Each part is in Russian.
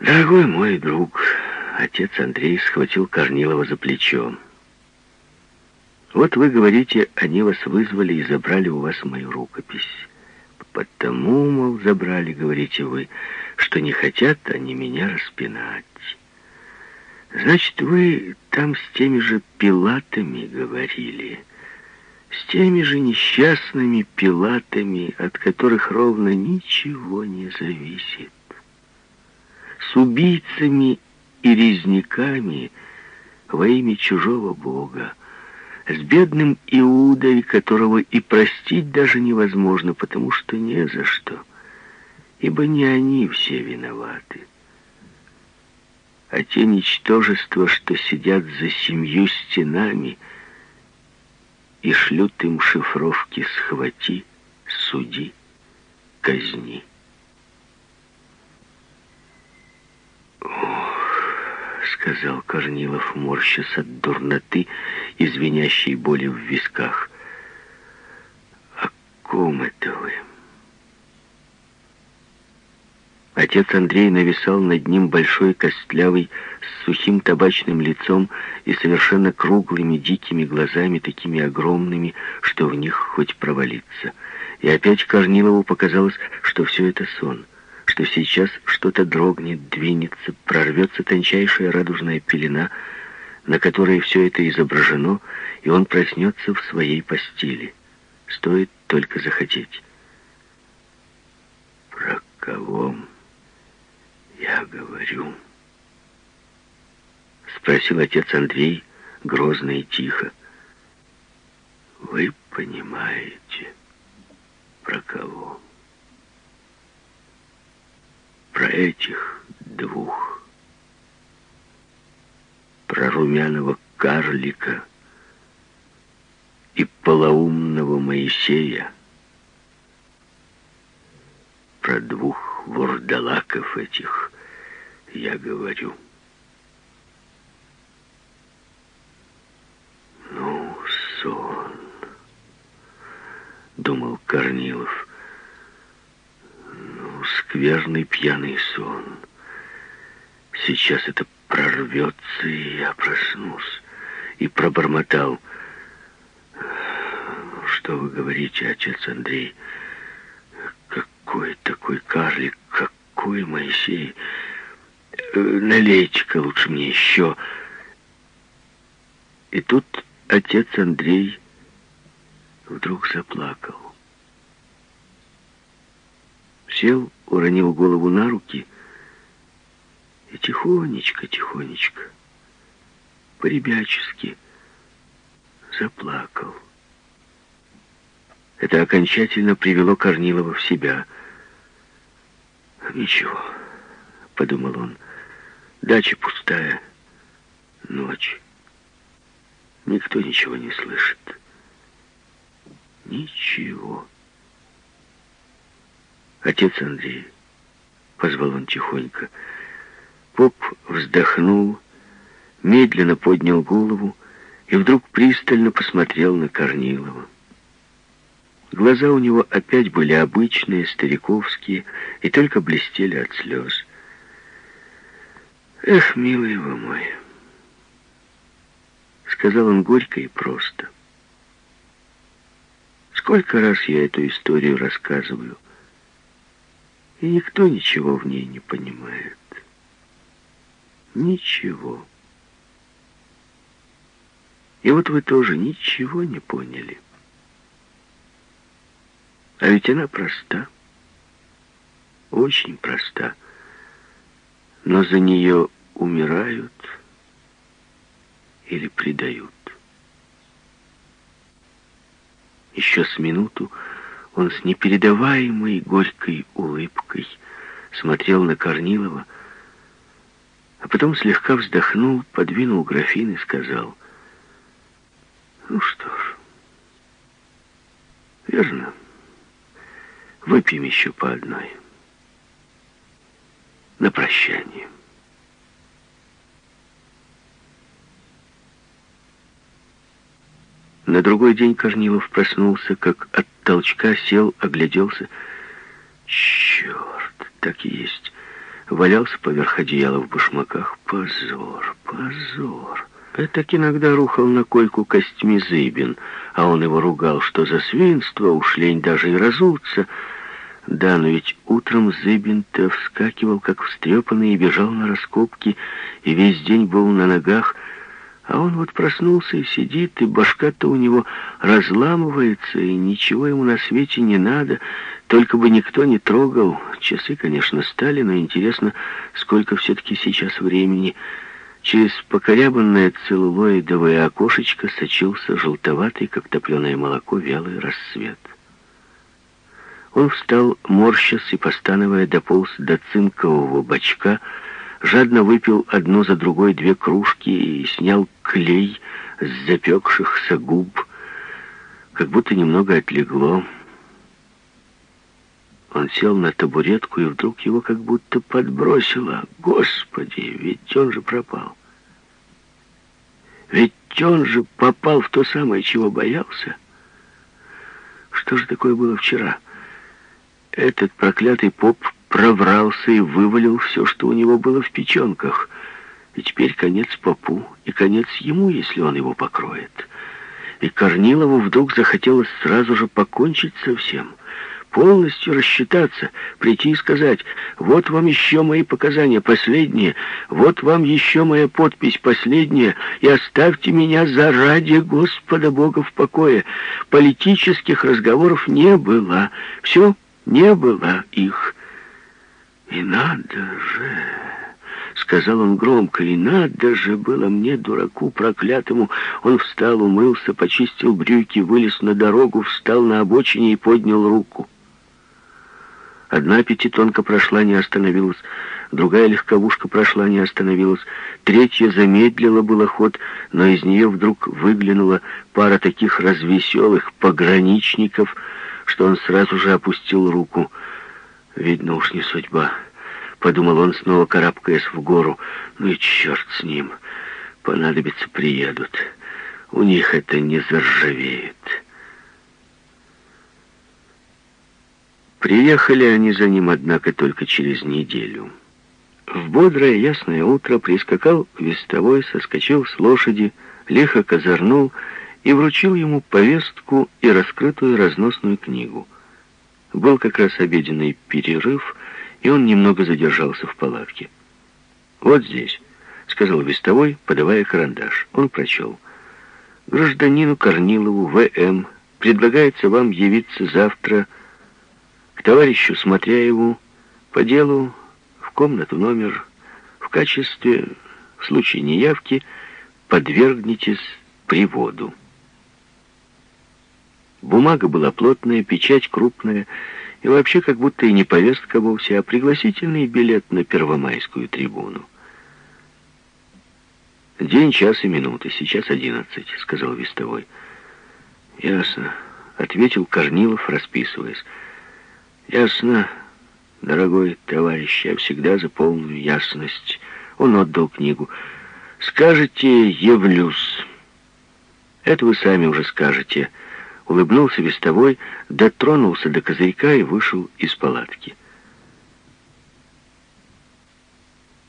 Дорогой мой друг, отец Андрей схватил Корнилова за плечо. Вот вы говорите, они вас вызвали и забрали у вас мою рукопись. Потому, мол, забрали, говорите вы, что не хотят они меня распинать. Значит, вы там с теми же пилатами говорили, с теми же несчастными пилатами, от которых ровно ничего не зависит, с убийцами и резняками во имя чужого Бога, с бедным Иудой, которого и простить даже невозможно, потому что не за что, ибо не они все виноваты а те ничтожества, что сидят за семью стенами и шлют им шифровки «схвати», «суди», «казни». Сказал Корнилов, морщась от дурноты и звенящей боли в висках, — «о ком это вы?» Отец Андрей нависал над ним большой костлявый, с сухим табачным лицом и совершенно круглыми дикими глазами, такими огромными, что в них хоть провалиться. И опять Корнилову показалось, что все это сон, что сейчас что-то дрогнет, двинется, прорвется тончайшая радужная пелена, на которой все это изображено, и он проснется в своей постели. Стоит только захотеть. Про кого? «Я говорю...» Спросил отец Андрей, грозно и тихо. «Вы понимаете, про кого?» «Про этих двух. Про румяного карлика и полоумного Моисея. Про двух вурдалаков этих я говорю. Ну, сон, думал Корнилов. Скверный пьяный сон. Сейчас это прорвется, и я проснусь. И пробормотал. Что вы говорите, отец Андрей? Какой такой карлик, какой Моисей? Э, налейте-ка лучше мне еще. И тут отец Андрей вдруг заплакал. Сел, уронил голову на руки и тихонечко, тихонечко, по-ребячески заплакал. Это окончательно привело Корнилова в себя. «Ничего», — подумал он, — «дача пустая, ночь. Никто ничего не слышит. Ничего». «Отец Андрей», — позвал он тихонько. Поп вздохнул, медленно поднял голову и вдруг пристально посмотрел на Корнилова. Глаза у него опять были обычные, стариковские, и только блестели от слез. «Эх, милый вы мой!» Сказал он горько и просто. Сколько раз я эту историю рассказываю, и никто ничего в ней не понимает. Ничего. И вот вы тоже ничего не поняли. А ведь она проста. Очень проста. Но за нее умирают или предают. Еще с минуту он с непередаваемой горькой улыбкой смотрел на Корнилова, а потом слегка вздохнул, подвинул графин и сказал, «Ну что ж, верно». Выпьем еще по одной. На прощание. На другой день Корнилов проснулся, как от толчка сел, огляделся. Черт, так и есть. валялся поверх одеяла в башмаках. Позор, позор. Так иногда рухал на койку костьми Зыбин, а он его ругал, что за свинство, уж лень даже и разуться. Да, но ведь утром Зыбин-то вскакивал, как встрепанный, и бежал на раскопки, и весь день был на ногах, а он вот проснулся и сидит, и башка-то у него разламывается, и ничего ему на свете не надо, только бы никто не трогал. Часы, конечно, стали, но интересно, сколько все-таки сейчас времени. Через покорябанное целлулоидовое окошечко сочился желтоватый, как топленое молоко, вялый рассвет. Он встал, морщась и постановая, дополз до цинкового бачка, жадно выпил одну за другой две кружки и снял клей с запекшихся губ, как будто немного отлегло. Он сел на табуретку, и вдруг его как будто подбросило. Господи, ведь он же пропал. Ведь он же попал в то самое, чего боялся. Что же такое было вчера? Этот проклятый поп проврался и вывалил все, что у него было в печенках. И теперь конец попу, и конец ему, если он его покроет. И Корнилову вдруг захотелось сразу же покончить со всем — полностью рассчитаться, прийти и сказать, вот вам еще мои показания, последние, вот вам еще моя подпись, последняя, и оставьте меня заради Господа Бога в покое. Политических разговоров не было, все, не было их. И надо же... — сказал он громко, — и надо же было мне, дураку проклятому. Он встал, умылся, почистил брюки, вылез на дорогу, встал на обочине и поднял руку. Одна пятитонка прошла, не остановилась, другая легковушка прошла, не остановилась, третья замедлила было ход, но из нее вдруг выглянула пара таких развеселых пограничников, что он сразу же опустил руку. «Видно уж не судьба», — подумал он, снова карабкаясь в гору. «Ну и черт с ним, понадобится, приедут. У них это не заржавеет». Приехали они за ним, однако, только через неделю. В бодрое ясное утро прискакал вестовой, соскочил с лошади, лихо козырнул и вручил ему повестку и раскрытую разносную книгу. Был как раз обеденный перерыв, и он немного задержался в палатке. «Вот здесь», — сказал вестовой, подавая карандаш. Он прочел. «Гражданину Корнилову В.М. предлагается вам явиться завтра к товарищу Смотряеву по делу в комнату номер в качестве, в случае неявки, подвергнетесь приводу. Бумага была плотная, печать крупная, и вообще как будто и не повестка вовсе, а пригласительный билет на Первомайскую трибуну. «День, час и минуты. Сейчас одиннадцать», — сказал Вестовой. «Ясно», — ответил Корнилов, расписываясь. Ясно, дорогой товарищ, я всегда за полную ясность. Он отдал книгу. Скажете, явлюсь. Это вы сами уже скажете. Улыбнулся вестовой, дотронулся до козырька и вышел из палатки.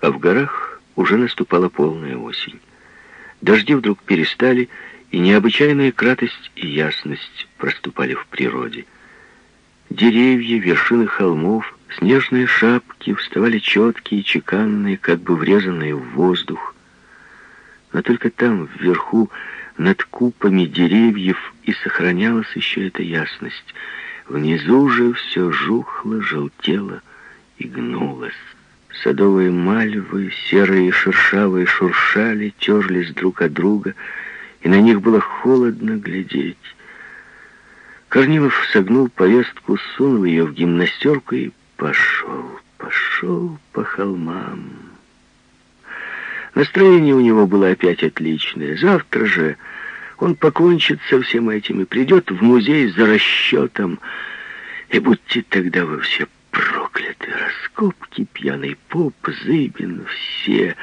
А в горах уже наступала полная осень. Дожди вдруг перестали, и необычайная кратость и ясность проступали в природе. Деревья, вершины холмов, снежные шапки вставали четкие, чеканные, как бы врезанные в воздух. Но только там, вверху, над купами деревьев, и сохранялась еще эта ясность. Внизу же все жухло, желтело и гнулось. Садовые мальвы, серые и шершавые, шуршали, терлись друг от друга, и на них было холодно глядеть. Корнилов согнул повестку, сунул ее в гимнастерку и пошел, пошел по холмам. Настроение у него было опять отличное. Завтра же он покончит со всем этим и придет в музей за расчетом. И будьте тогда вы все прокляты. Раскопки, пьяный поп, Зыбин, все...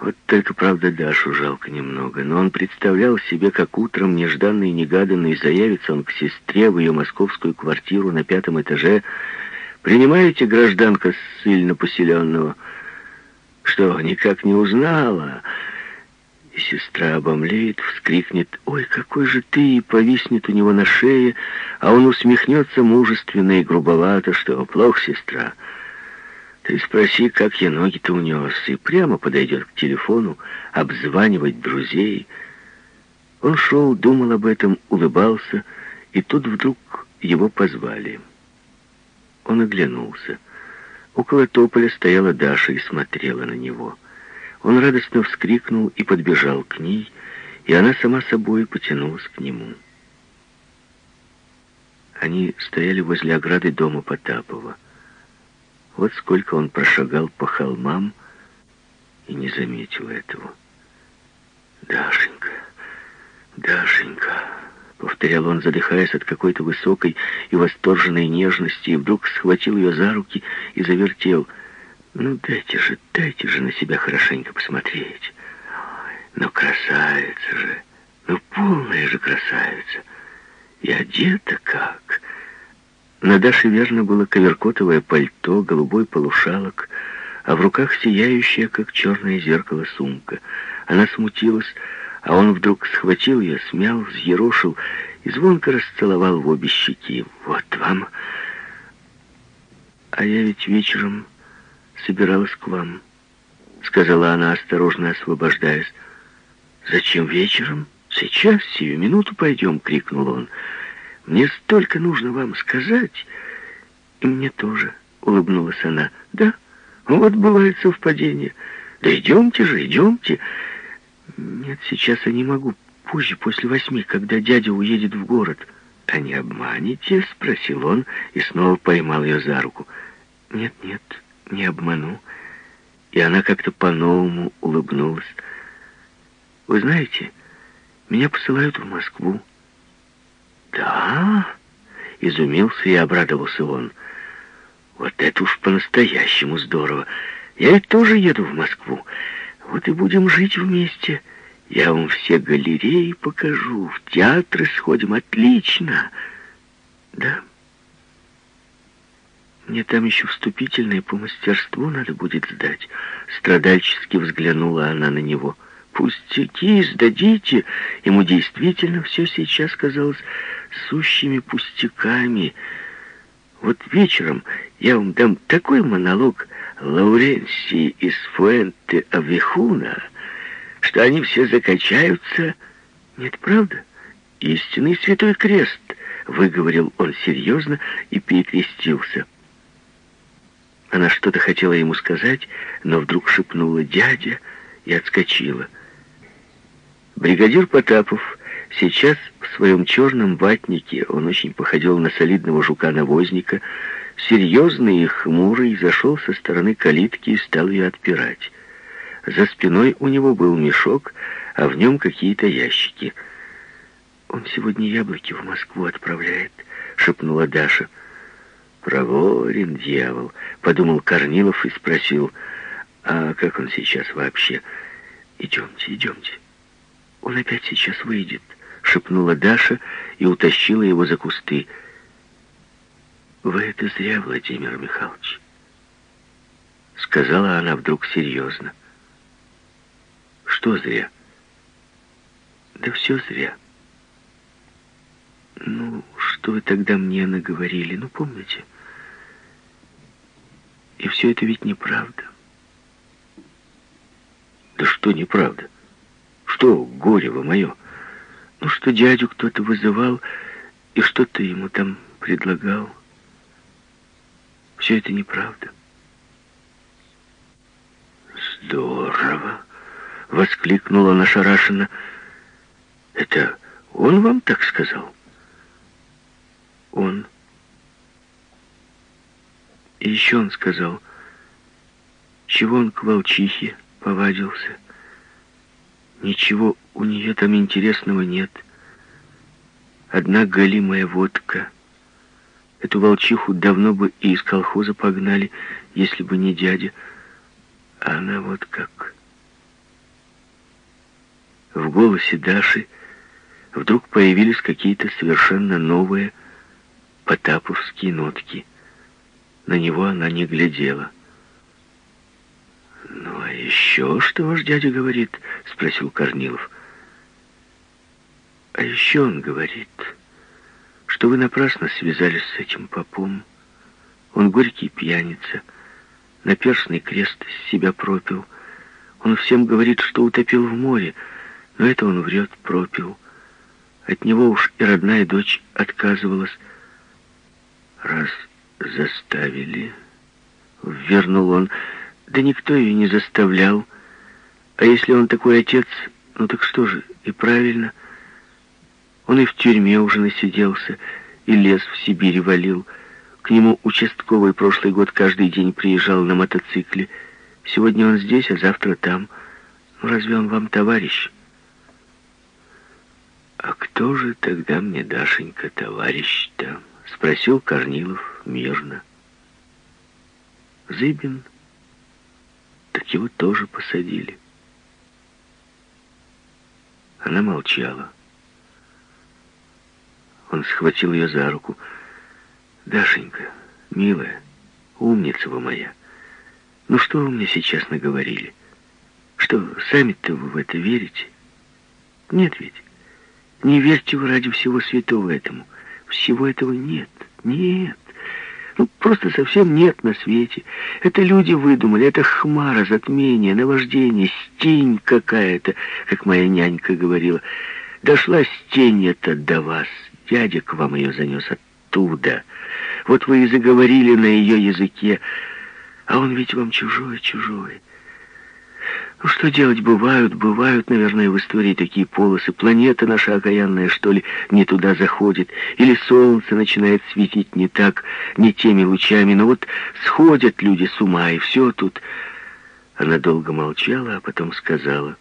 Вот только, правда, Дашу жалко немного, но он представлял себе, как утром нежданный и негаданный заявится он к сестре в ее московскую квартиру на пятом этаже, Принимаете, гражданка ссыльно поселенного? Что, никак не узнала?» И сестра обомлеет, вскрикнет «Ой, какой же ты!» и повиснет у него на шее, а он усмехнется мужественно и грубовато, что «Плохо, сестра!» Ты спроси, как я ноги-то унес, и прямо подойдет к телефону, обзванивать друзей. Он шел, думал об этом, улыбался, и тут вдруг его позвали. Он оглянулся. Около тополя стояла Даша и смотрела на него. Он радостно вскрикнул и подбежал к ней, и она сама собой потянулась к нему. Они стояли возле ограды дома Потапова. Вот сколько он прошагал по холмам и не заметил этого. «Дашенька, Дашенька», — повторял он, задыхаясь от какой-то высокой и восторженной нежности, и вдруг схватил ее за руки и завертел — ну, дайте же, дайте же на себя хорошенько посмотреть. Ну, красавица же, ну, полная же красавица. И одета как. На Даше верно было коверкотовое пальто, голубой полушалок, а в руках сияющая, как черное зеркало, сумка. Она смутилась, а он вдруг схватил ее, смял, взъерошил и звонко расцеловал в обе щеки. «Вот вам!» А я ведь вечером собиралась к вам», — сказала она, осторожно освобождаясь. «Зачем вечером? Сейчас, сию минуту пойдем», — крикнул он. «Мне столько нужно вам сказать». «И мне тоже», — улыбнулась она. «Да, вот бывает совпадение. Да идемте же, идемте». «Нет, сейчас я не могу. Позже, после восьми, когда дядя уедет в город». «А не обманете?» — спросил он и снова поймал ее за руку. «Нет, нет, не обману. И она как-то по-новому улыбнулась. Вы знаете, меня посылают в Москву. Да? Изумился и обрадовался он. Вот это уж по-настоящему здорово. Я ведь тоже еду в Москву. Вот и будем жить вместе. Я вам все галереи покажу, в театры сходим. Отлично. Да. Мне там еще вступительное по мастерству надо будет сдать. Страдальчески взглянула она на него. Пустяки, сдадите. Ему действительно все сейчас казалось сущими пустяками. Вот вечером я вам дам такой монолог Лауренсии из Фуэнте Авихуна, что они все закачаются. Нет, правда? Истинный святой крест, выговорил он серьезно и перекрестился. Она что-то хотела ему сказать, но вдруг шепнула «дядя» и отскочила. Бригадир Потапов сейчас в своем черном ватнике, он очень походил на солидного жука-навозника, серьезный и хмурый, зашел со стороны калитки и стал ее отпирать. За спиной у него был мешок, а в нем какие-то ящики. «Он сегодня яблоки в Москву отправляет», — шепнула Даша. «Проворен дьявол», — подумал Корнилов и спросил, «А как он сейчас вообще?» «Идемте, идемте. Он опять сейчас выйдет», — шепнула Даша и утащила его за кусты. «Вы это зря, Владимир Михайлович», — сказала она вдруг серьезно. «Что зря?» «Да все зря». «Ну, что вы тогда мне наговорили, ну, помните?» И все это ведь неправда. Да что неправда? Что, горево мое? Ну, что дядю кто-то вызывал и что-то ему там предлагал. Все это неправда. Здорово! Воскликнула нашарашенно. Это он вам так сказал? Он... И еще он сказал, чего он к волчихе повадился. Ничего у нее там интересного нет. Одна голимая водка. Эту волчиху давно бы и из колхоза погнали, если бы не дядя. А она вот как... В голосе Даши вдруг появились какие-то совершенно новые потаповские нотки — На него она не глядела. «Ну, а еще что ваш дядя говорит?» — спросил Корнилов. «А еще он говорит, что вы напрасно связались с этим попом. Он горький пьяница, наперстный крест с себя пропил. Он всем говорит, что утопил в море, но это он врет, пропил. От него уж и родная дочь отказывалась. Раз заставили, вернул он, да никто ее не заставлял. А если он такой отец, ну так что же, и правильно. Он и в тюрьме уже насиделся, и лес в Сибири валил. К нему участковый прошлый год каждый день приезжал на мотоцикле. Сегодня он здесь, а завтра там. Ну разве он вам товарищ? «А кто же тогда мне, Дашенька, товарищ-то?» — спросил Корнилов мирно. «Зыбин?» Так его тоже посадили. Она молчала. Он схватил ее за руку. «Дашенька, милая, умница вы моя, ну что вы мне сейчас наговорили? Что, сами-то вы в это верите? Нет ведь. Не верьте вы ради всего святого этому. Всего этого нет. Нет. Ну, просто совсем нет на свете. Это люди выдумали, это хмара, затмение, наваждение, стень какая-то, как моя нянька говорила. Дошла стень эта до вас, дядя к вам ее занес оттуда. Вот вы и заговорили на ее языке, а он ведь вам чужой, чужой. Ну, что делать, бывают, бывают, наверное, в истории такие полосы. Планета наша окаянная, что ли, не туда заходит. Или солнце начинает светить не так, не теми лучами. Но вот сходят люди с ума, и все тут... Она долго молчала, а потом сказала.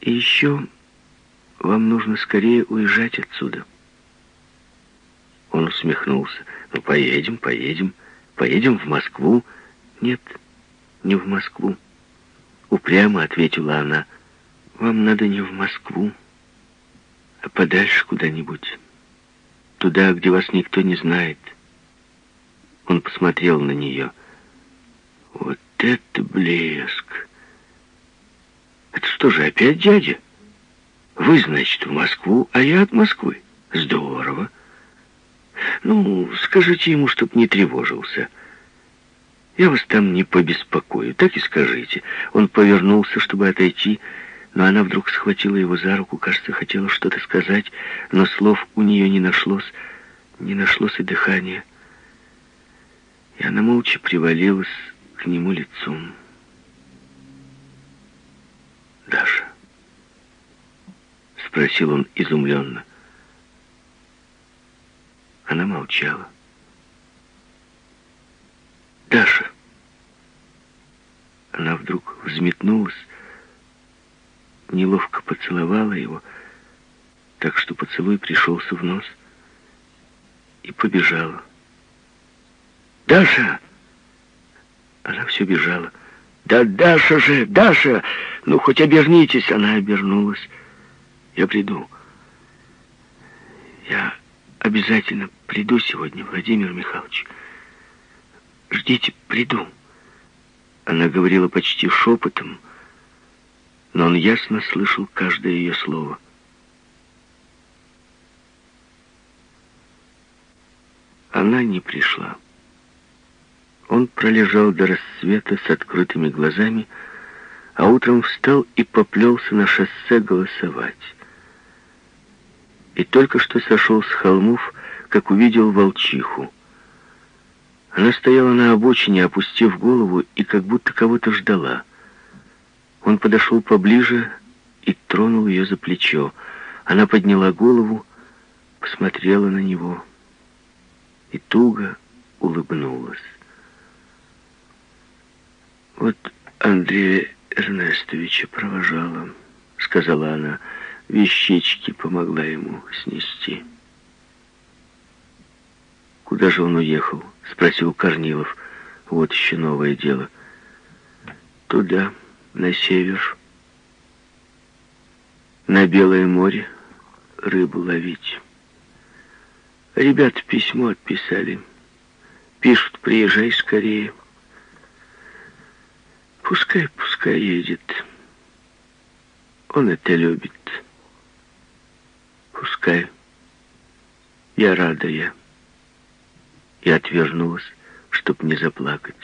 И еще вам нужно скорее уезжать отсюда. Он усмехнулся. Ну, поедем, поедем, поедем в Москву. Нет, не в Москву. Упрямо ответила она. Вам надо не в Москву, а подальше куда-нибудь. Туда, где вас никто не знает. Он посмотрел на нее. Вот это блеск! Это что же, опять дядя? Вы, значит, в Москву, а я от Москвы. Здорово. Ну, скажите ему, чтоб не тревожился. Я вас там не побеспокою, так и скажите. Он повернулся, чтобы отойти, но она вдруг схватила его за руку, кажется, хотела что-то сказать, но слов у нее не нашлось, не нашлось и дыхания. И она молча привалилась к нему лицом. «Даша?» — спросил он изумленно. Она молчала. «Даша!» Она вдруг взметнулась, неловко поцеловала его, так что поцелуй пришелся в нос, и побежала. «Даша!» Она все бежала. «Да Даша же! Даша! Ну, хоть обернитесь!» Она обернулась. «Я приду. Я обязательно приду сегодня, Владимир Михайлович. Ждите, приду». Она говорила почти шепотом, но он ясно слышал каждое ее слово. Она не пришла. Он пролежал до рассвета с открытыми глазами, а утром встал и поплелся на шоссе голосовать. И только что сошел с холмов, как увидел волчиху. Она стояла на обочине, опустив голову, и как будто кого-то ждала. Он подошел поближе и тронул ее за плечо. Она подняла голову, посмотрела на него и туго улыбнулась. «Вот Андрея Эрнестовича провожала», — сказала она, — «вещички помогла ему снести». «Куда же он уехал?» — спросил Корнилов. «Вот еще новое дело». «Туда, на север, на Белое море рыбу ловить. Ребята письмо отписали. Пишут, приезжай скорее. Пускай, пускай едет. Он это любит. Пускай. Я рада я. И отвернулась, чтоб не заплакать.